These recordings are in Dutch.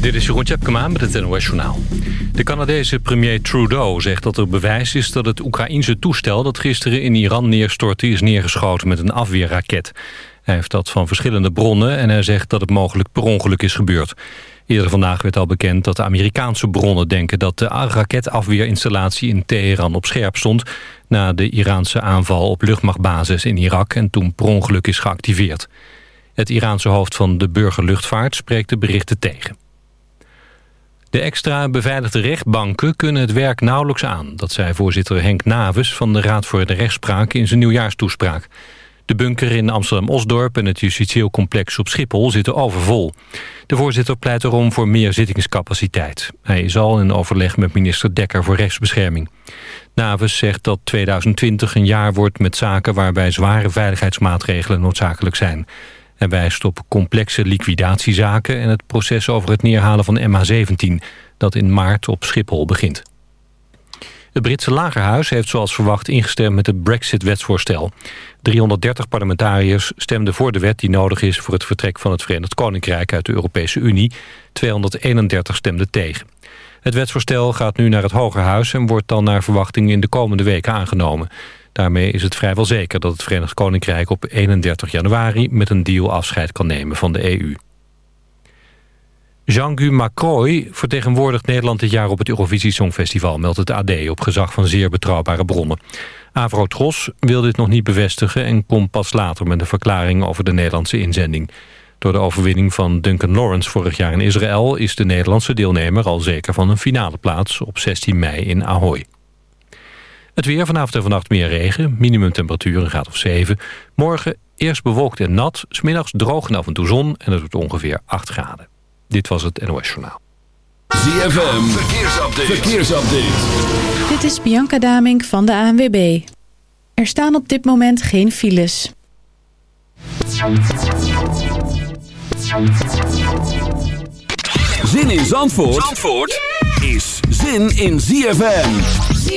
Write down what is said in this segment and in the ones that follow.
Dit is Jeroen Tjepkema met het NOS Journaal. De Canadese premier Trudeau zegt dat er bewijs is dat het Oekraïense toestel... dat gisteren in Iran neerstortte is neergeschoten met een afweerraket. Hij heeft dat van verschillende bronnen en hij zegt dat het mogelijk per ongeluk is gebeurd. Eerder vandaag werd al bekend dat de Amerikaanse bronnen denken... dat de raketafweerinstallatie in Teheran op scherp stond... na de Iraanse aanval op luchtmachtbasis in Irak... en toen per ongeluk is geactiveerd. Het Iraanse hoofd van de burgerluchtvaart spreekt de berichten tegen. De extra beveiligde rechtbanken kunnen het werk nauwelijks aan. Dat zei voorzitter Henk Naves van de Raad voor de Rechtspraak in zijn nieuwjaarstoespraak. De bunker in Amsterdam-Osdorp en het justitieel complex op Schiphol zitten overvol. De voorzitter pleit erom voor meer zittingscapaciteit. Hij is al in overleg met minister Dekker voor rechtsbescherming. Naves zegt dat 2020 een jaar wordt met zaken waarbij zware veiligheidsmaatregelen noodzakelijk zijn. Hij wijst op complexe liquidatiezaken en het proces over het neerhalen van MH17... dat in maart op Schiphol begint. Het Britse lagerhuis heeft zoals verwacht ingestemd met het Brexit-wetsvoorstel. 330 parlementariërs stemden voor de wet die nodig is... voor het vertrek van het Verenigd Koninkrijk uit de Europese Unie. 231 stemden tegen. Het wetsvoorstel gaat nu naar het Hogerhuis... en wordt dan naar verwachting in de komende weken aangenomen. Daarmee is het vrijwel zeker dat het Verenigd Koninkrijk op 31 januari met een deal afscheid kan nemen van de EU. Jean-Guy Macroy vertegenwoordigt Nederland dit jaar op het Eurovisie Songfestival, meldt het AD op gezag van zeer betrouwbare bronnen. Avro Tros wil dit nog niet bevestigen en komt pas later met een verklaring over de Nederlandse inzending. Door de overwinning van Duncan Lawrence vorig jaar in Israël is de Nederlandse deelnemer al zeker van een finale plaats op 16 mei in Ahoy. Het weer vanavond en vannacht meer regen. Minimumtemperatuur een graad of 7. Morgen eerst bewolkt en nat. Smiddags droog en af en toe zon. En het wordt ongeveer 8 graden. Dit was het NOS Journaal. ZFM. Verkeersupdate. Verkeersupdate. Dit is Bianca Damink van de ANWB. Er staan op dit moment geen files. Zin in Zandvoort, Zandvoort? is zin in ZFM.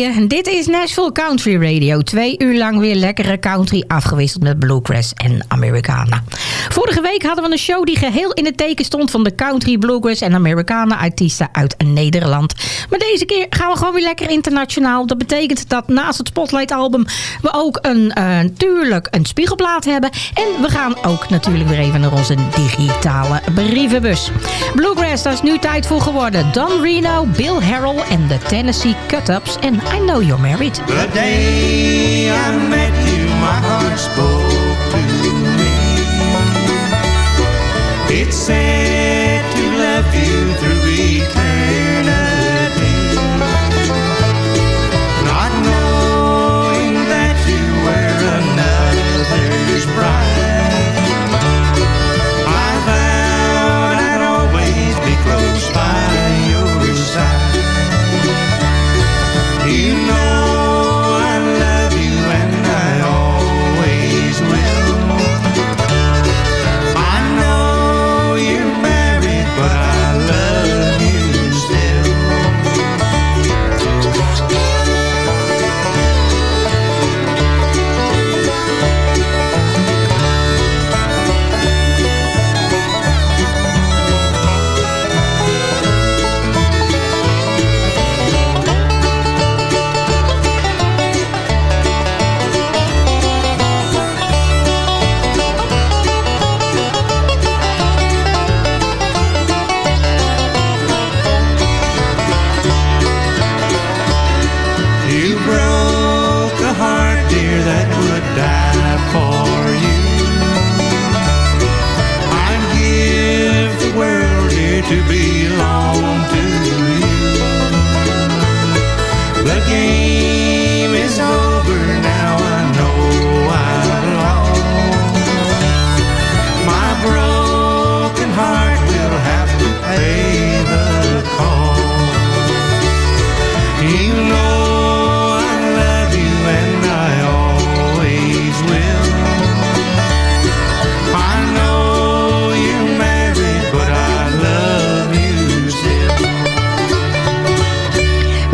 draaien. En dit Nashville Country Radio. Twee uur lang weer lekkere country afgewisseld met bluegrass en Americana. Vorige week hadden we een show die geheel in het teken stond... van de country, bluegrass en Americana artiesten uit Nederland. Maar deze keer gaan we gewoon weer lekker internationaal. Dat betekent dat naast het Spotlight album... we ook een, uh, natuurlijk een spiegelplaat hebben. En we gaan ook natuurlijk weer even naar onze digitale brievenbus. Bluegrass, daar is nu tijd voor geworden. Don Reno, Bill Harrell en de Tennessee Cut-Ups. En I Know You're Married. The day I met you, my heart spoke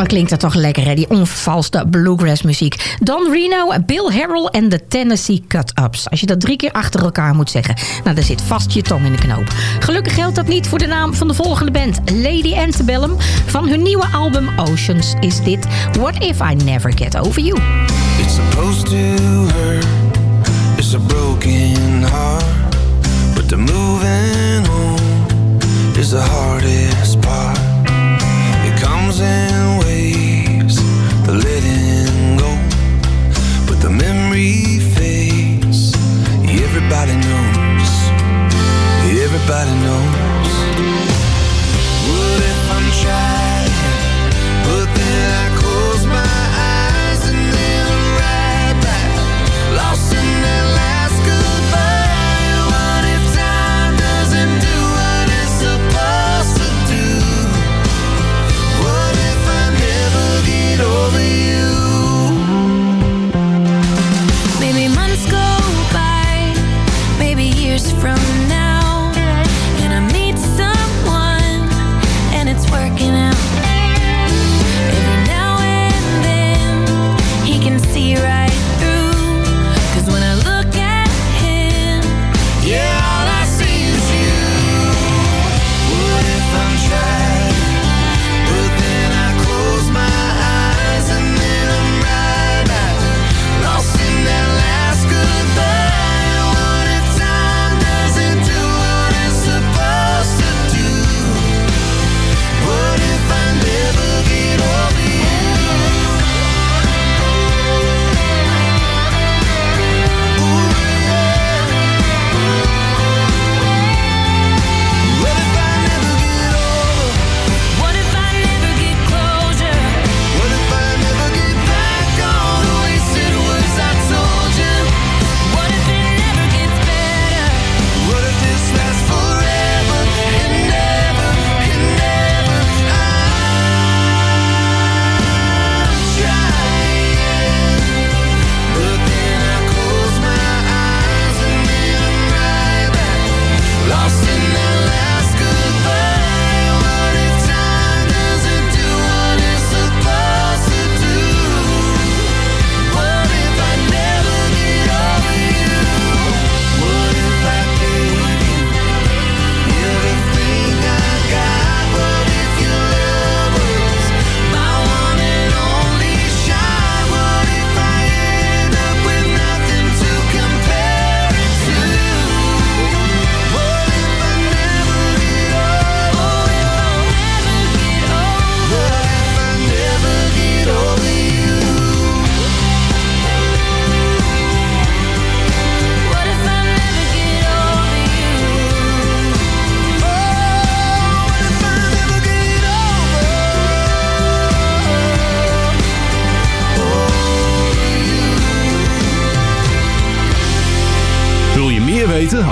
klinkt dat toch lekker, hè? Die onvervalste bluegrass muziek. Don Reno, Bill Harrell en de Tennessee Cut-Ups. Als je dat drie keer achter elkaar moet zeggen, nou, dan zit vast je tong in de knoop. Gelukkig geldt dat niet voor de naam van de volgende band. Lady Antebellum. Van hun nieuwe album Oceans is dit What If I Never Get Over You. It's supposed to hurt. It's a broken heart. But the moving on is the hardest fades. Everybody knows. Everybody knows.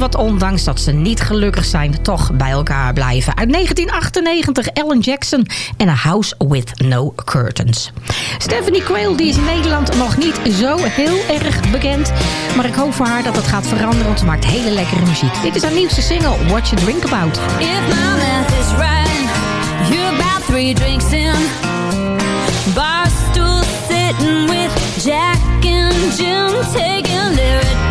wat ondanks dat ze niet gelukkig zijn, toch bij elkaar blijven. Uit 1998 Ellen Jackson en A House With No Curtains. Stephanie Quayle die is in Nederland nog niet zo heel erg bekend. Maar ik hoop voor haar dat het gaat veranderen, want ze maakt hele lekkere muziek. Dit is haar nieuwste single, What You Drink About. If my math is right, you're about three drinks in. Barstool sitting with Jack and Jim taking lyric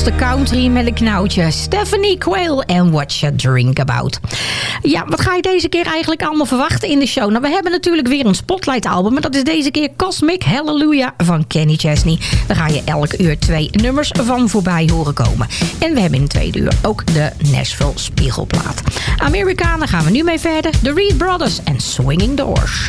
Engelstalige country met een knoutje. Stephanie Quayle en What You Drink About. Ja, wat ga je deze keer eigenlijk allemaal verwachten in de show? Nou, we hebben natuurlijk weer een Spotlight album. En dat is deze keer Cosmic Hallelujah van Kenny Chesney. Daar ga je elk uur twee nummers van voorbij horen komen. En we hebben in de tweede uur ook de Nashville Spiegelplaat. Amerikanen gaan we nu mee verder. The Reed Brothers en Swinging Doors.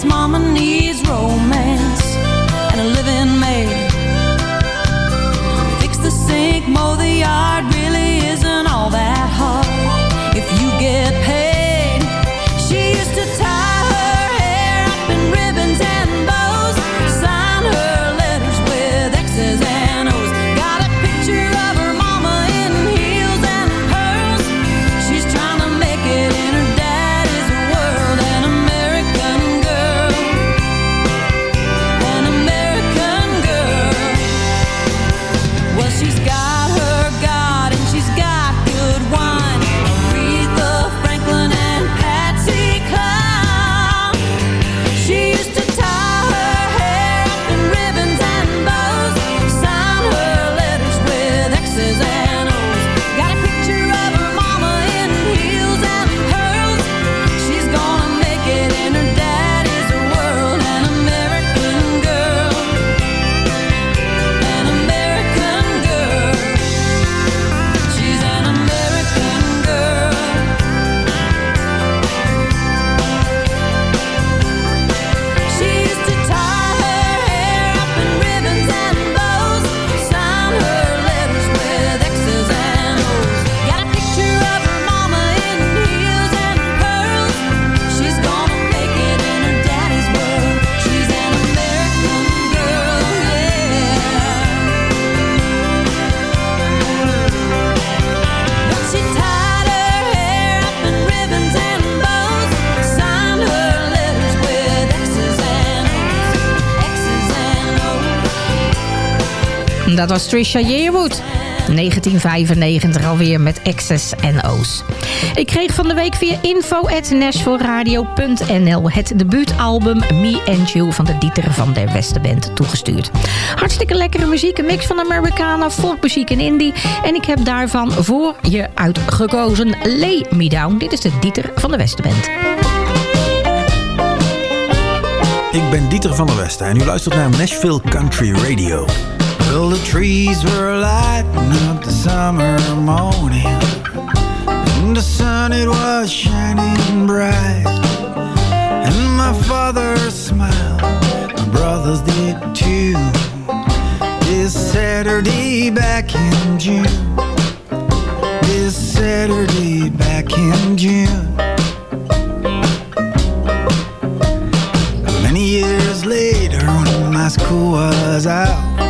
since mama needs romance. dat was Trisha Yearwood. 1995 alweer met X's en O's. Ik kreeg van de week via info het debuutalbum Me and You van de Dieter van der Westenband toegestuurd. Hartstikke lekkere muziek, een mix van Americana, folkmuziek en indie. En ik heb daarvan voor je uitgekozen Lay Me Down. Dit is de Dieter van der Westenband. Ik ben Dieter van der Westen en u luistert naar Nashville Country Radio. Well, the trees were lighting up the summer morning. And the sun, it was shining bright. And my father smiled, my brothers did too. This Saturday back in June. This Saturday back in June. Many years later when my school was out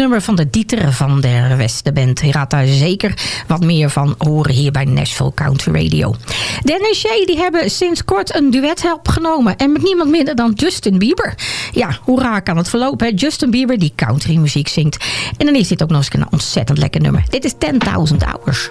nummer van de Dieter van der Westenband. Je gaat daar zeker wat meer van horen hier bij Nashville Country Radio. Dennis Shea, die hebben sinds kort een duet help genomen En met niemand minder dan Justin Bieber. Ja, hoera kan het verlopen. Hè? Justin Bieber die country muziek zingt. En dan is dit ook nog eens een ontzettend lekker nummer. Dit is 10.000 Hours.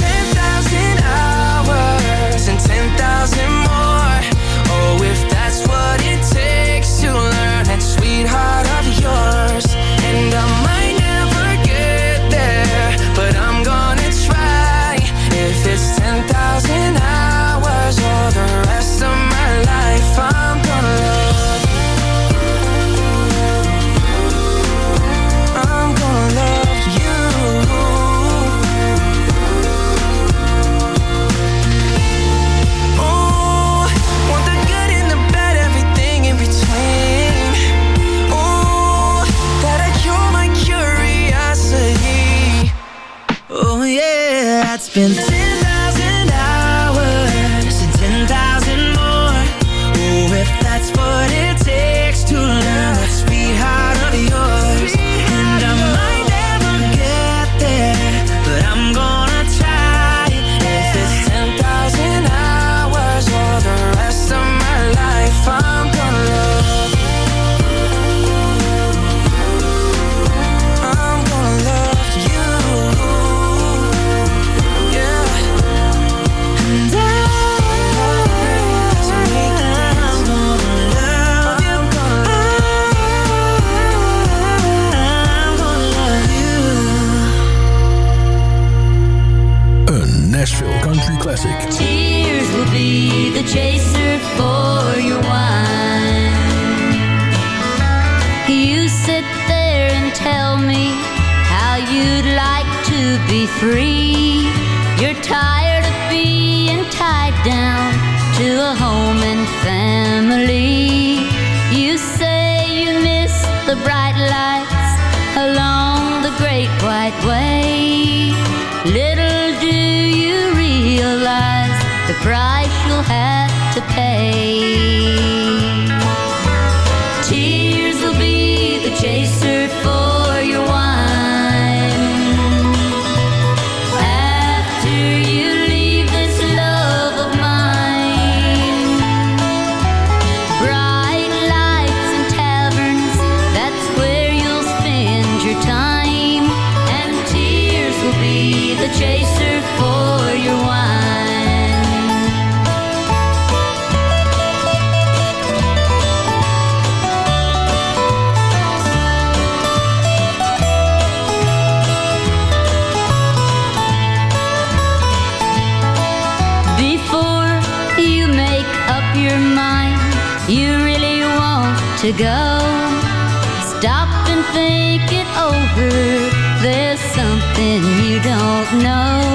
been over. There's something you don't know.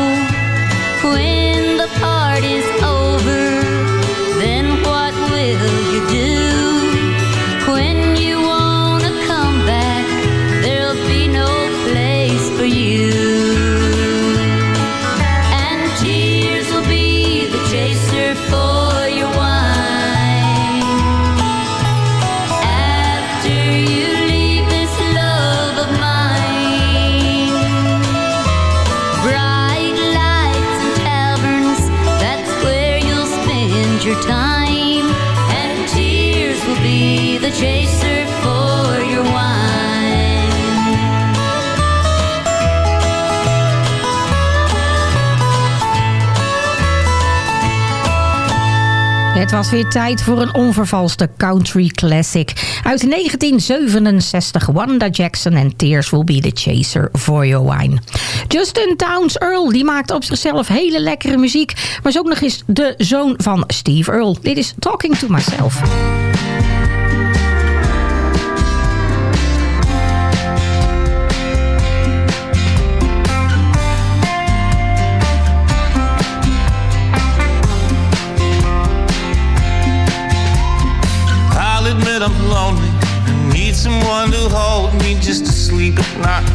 Het was weer tijd voor een onvervalste country classic. Uit 1967, Wanda Jackson en Tears Will Be The Chaser for Your Wine. Justin Towns Earl, die maakt op zichzelf hele lekkere muziek. Maar is ook nog eens de zoon van Steve Earl. Dit is Talking To Myself. Admit I'm lonely I need someone to hold me just to sleep at night.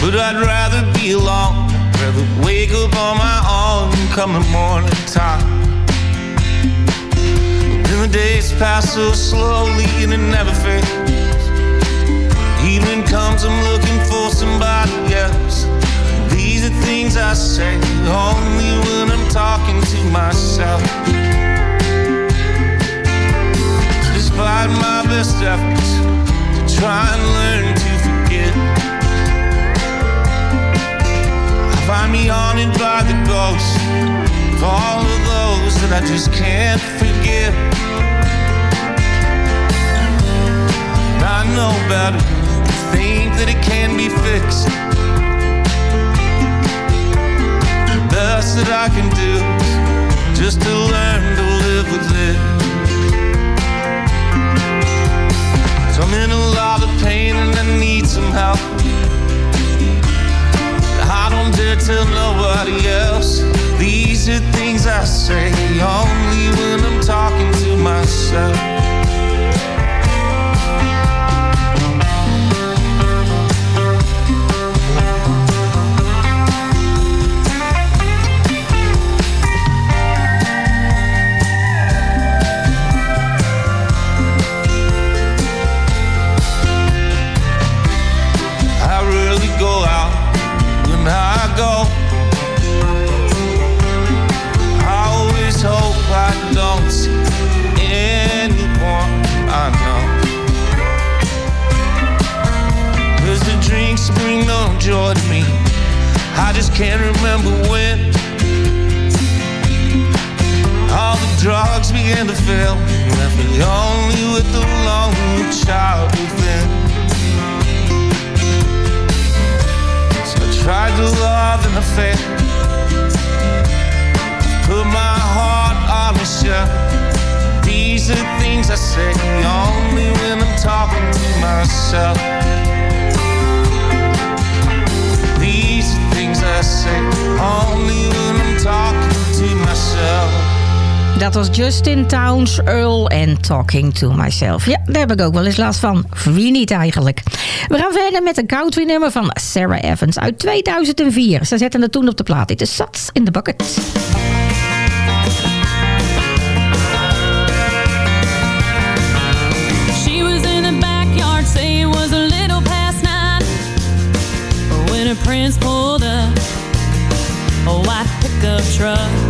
But I'd rather be alone, I'd rather wake up on my own come the morning time. Then the days pass so slowly and it never fades. Evening comes, I'm looking for somebody else. These are things I say only when I'm talking to myself. Despite my best efforts to try and learn to forget, I find me haunted by the ghosts of all of those that I just can't forget. I know better to think that it can be fixed. The best that I can do is just to learn to live with it. I'm in a lot of pain and I need some help. I don't dare tell nobody else. These are things I say only when I'm talking to myself. No joy to me. I just can't remember when. All the drugs began to fail. Left me only with the lonely child within. So I tried to love and I failed. Put my heart on the shelf. These are things I say only when I'm talking to myself. Dat was Justin Towns, Earl en Talking to Myself. Ja, daar heb ik ook wel eens last van. Wie niet eigenlijk? We gaan verder met een country nummer van Sarah Evans uit 2004. Ze zetten het toen op de plaat. Dit is Sats in the Bucket. principal pickup truck.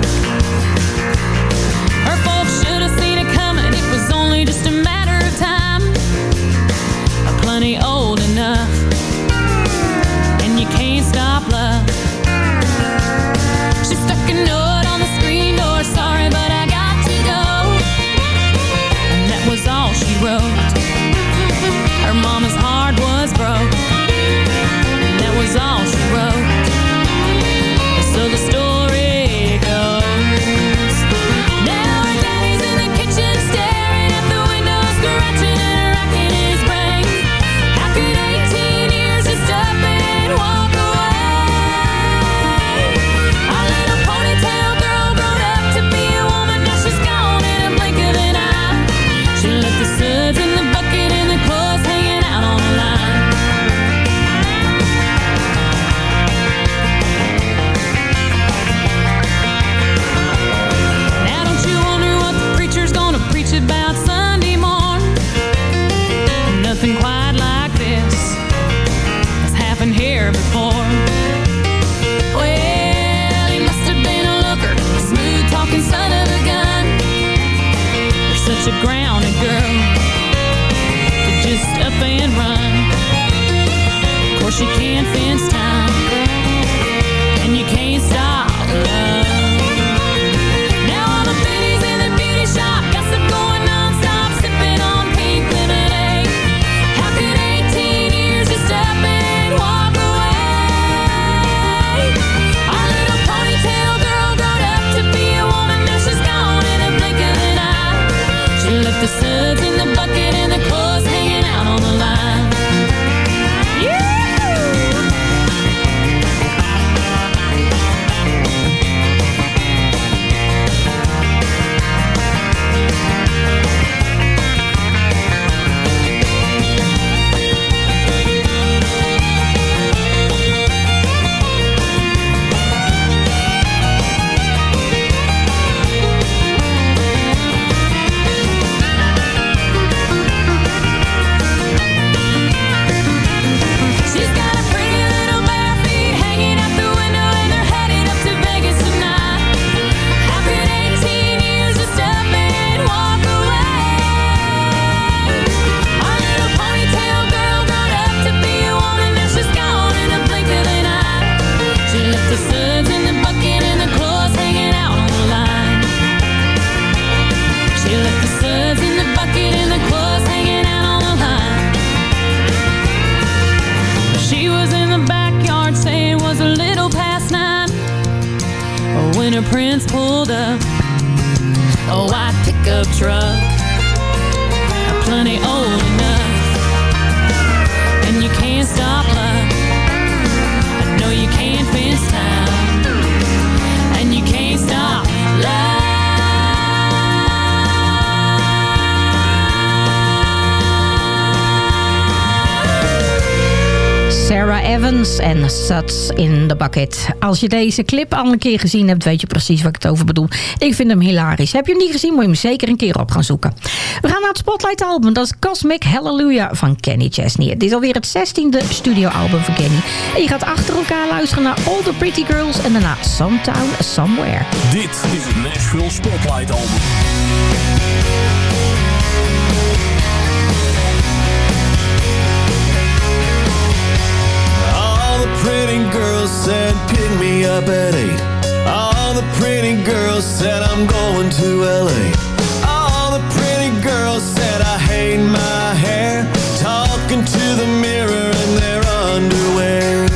En suts in the Bucket. Als je deze clip al een keer gezien hebt, weet je precies wat ik het over bedoel. Ik vind hem hilarisch. Heb je hem niet gezien, moet je hem zeker een keer op gaan zoeken. We gaan naar het Spotlight album. Dat is Cosmic Hallelujah van Kenny Chesney. Dit is alweer het 16e studioalbum van Kenny. En je gaat achter elkaar luisteren naar All the Pretty Girls en daarna Sometown Somewhere. Dit is het Nashville Spotlight album. said, pick me up at 8 All the pretty girls said, I'm going to L.A. All the pretty girls said, I hate my hair. Talking to the mirror in their underwear.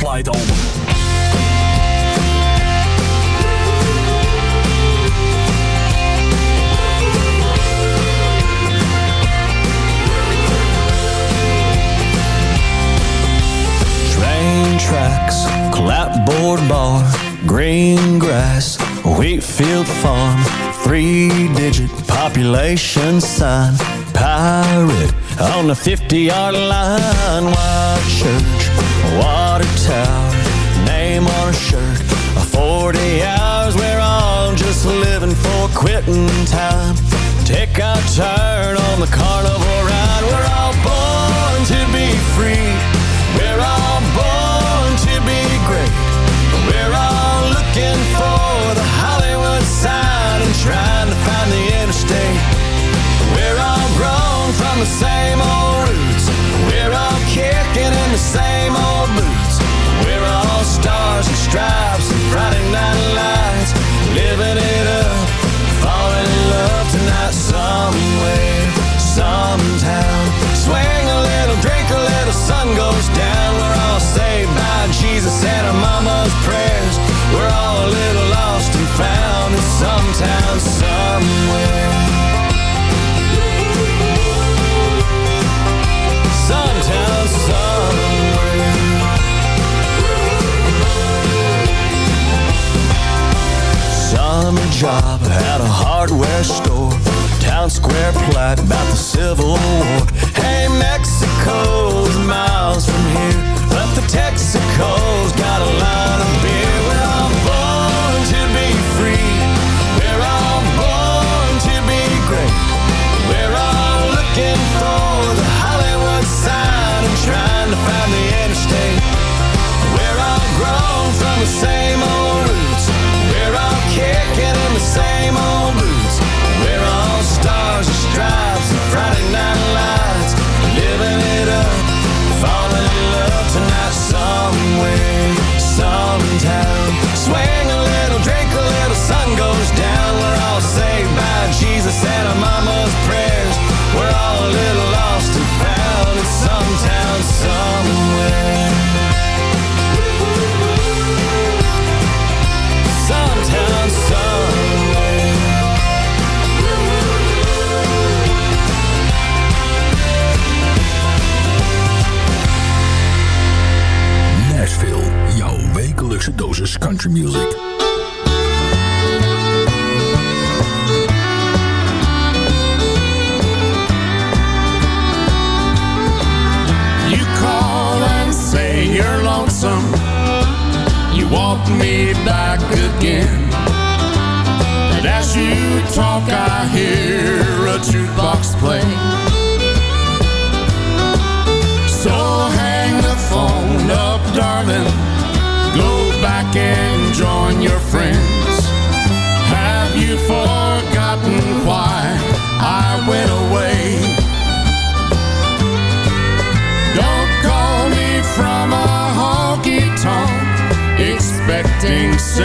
Spotlight album. tracks, clapboard bar, green grass, wheat field, farm, three digit population sign, pirate on the 50 yard line, white church quitting time. Take our turn on the carnival ride. We're all born to be free. We're all born to be great. We're all looking for the Hollywood sign and trying to find the interstate. We're all grown from the same old roots. We're all kicking in the same old boots. We're all stars and stripes Times Square plot about the Civil War. Hey, Mexico's miles from here, but the Texaco's got a lot of beer. We're all born to be free. We're all born to be great. We're all looking for the Hollywood sign and trying to find the interstate. We're all grown from the same old roots. We're all kicking in the same old country music. You call and say you're lonesome. You walk me back again. And as you talk, I hear a jukebox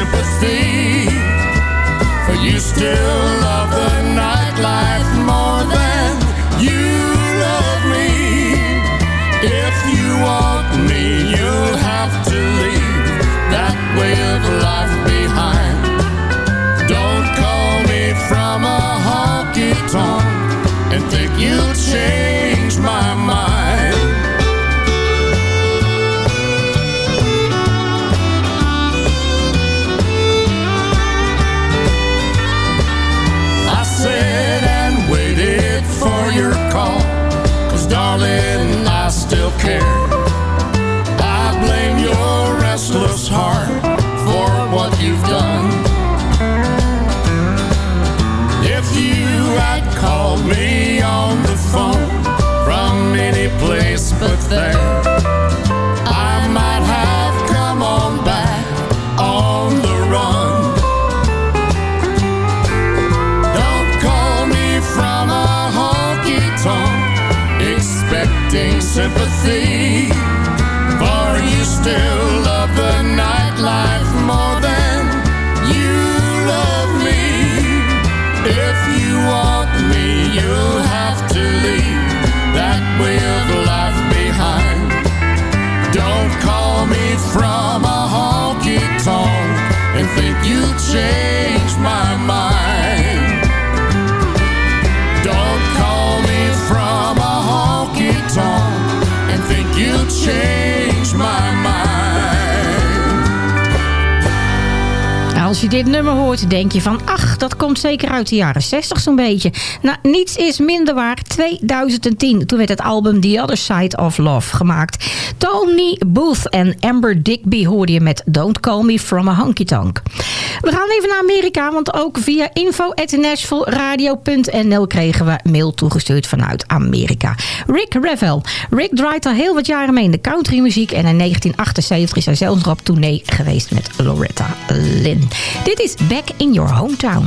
sympathy. For you still love the nightlife For you still je dit nummer hoort, denk je van... ach, dat komt zeker uit de jaren 60 zo'n beetje. Nou, niets is minder waar. 2010, toen werd het album The Other Side of Love gemaakt. Tony Booth en Amber Digby hoorde je met Don't Call Me From A Honky Tonk. We gaan even naar Amerika, want ook via info.nashvilleradio.nl kregen we mail toegestuurd vanuit Amerika. Rick Revel. Rick draait al heel wat jaren mee in de countrymuziek en in 1978 is hij zelfs nog op tournee geweest met Loretta Lynn. Dit is Back in Your Hometown.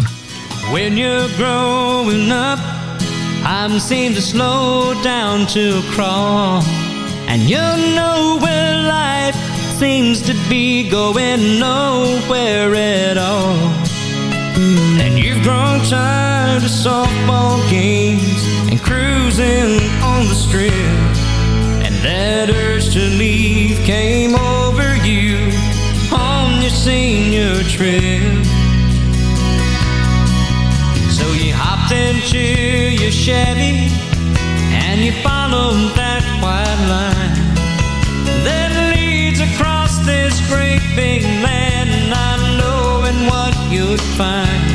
When you're growing up, time seems to slow down to crawl. And you know where life seems to be going nowhere at all. And you've grown tired of softball games and cruising on the strip. And that urge to leave came over you on your senior trip. Into your Chevy and you follow that white line that leads across this great big land, not knowing what you'd find.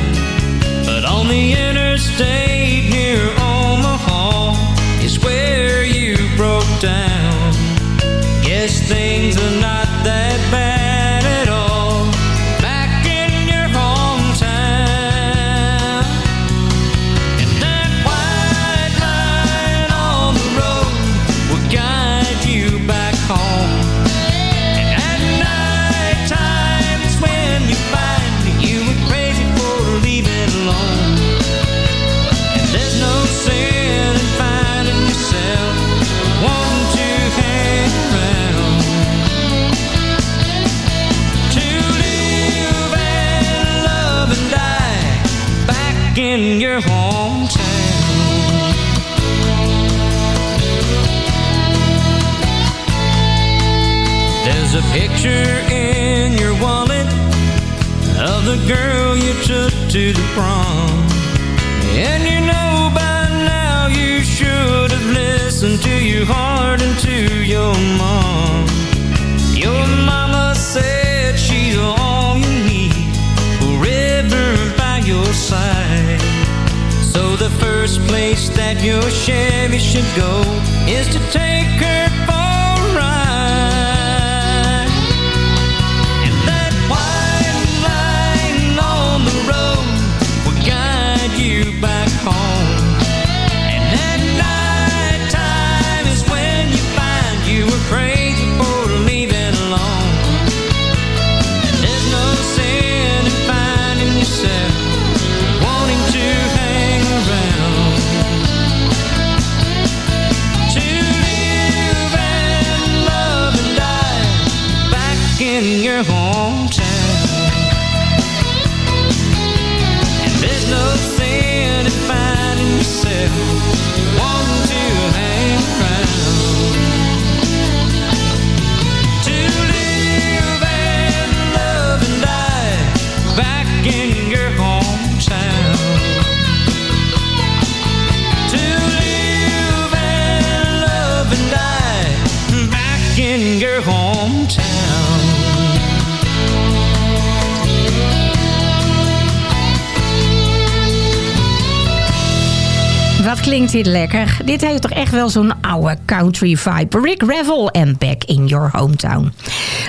klinkt dit lekker. Dit heeft toch echt wel zo'n oude country vibe. Rick Revel and Back in Your Hometown.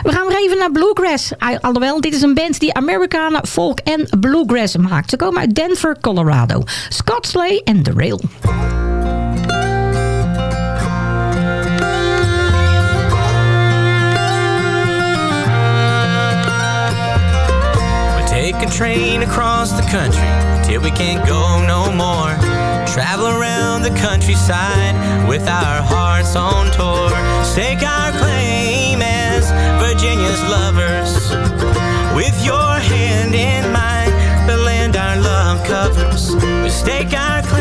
We gaan weer even naar Bluegrass. Alhoewel, dit is een band die Amerikanen, folk en bluegrass maakt. Ze komen uit Denver, Colorado. Scott and en The Rail. We take a train across the country till we can't go no more. Travel around the countryside with our hearts on tour. Stake our claim as Virginia's lovers. With your hand in mine, the land our love covers. We stake our claim.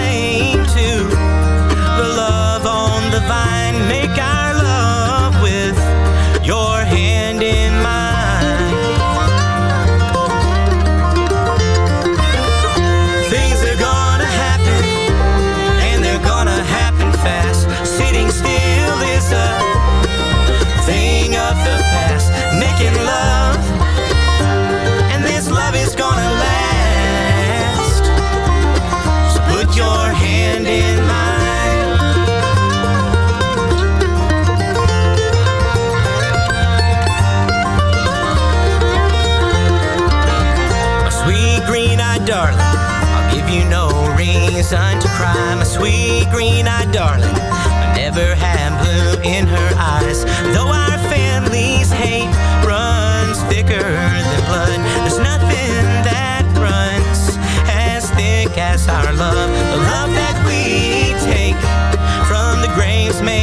darling. I'll give you no reason to cry, my sweet green eyed darling. I never had blue in her eyes, though our family's hate runs thicker than blood. There's nothing that runs as thick as our love, the love that we take from the graves made.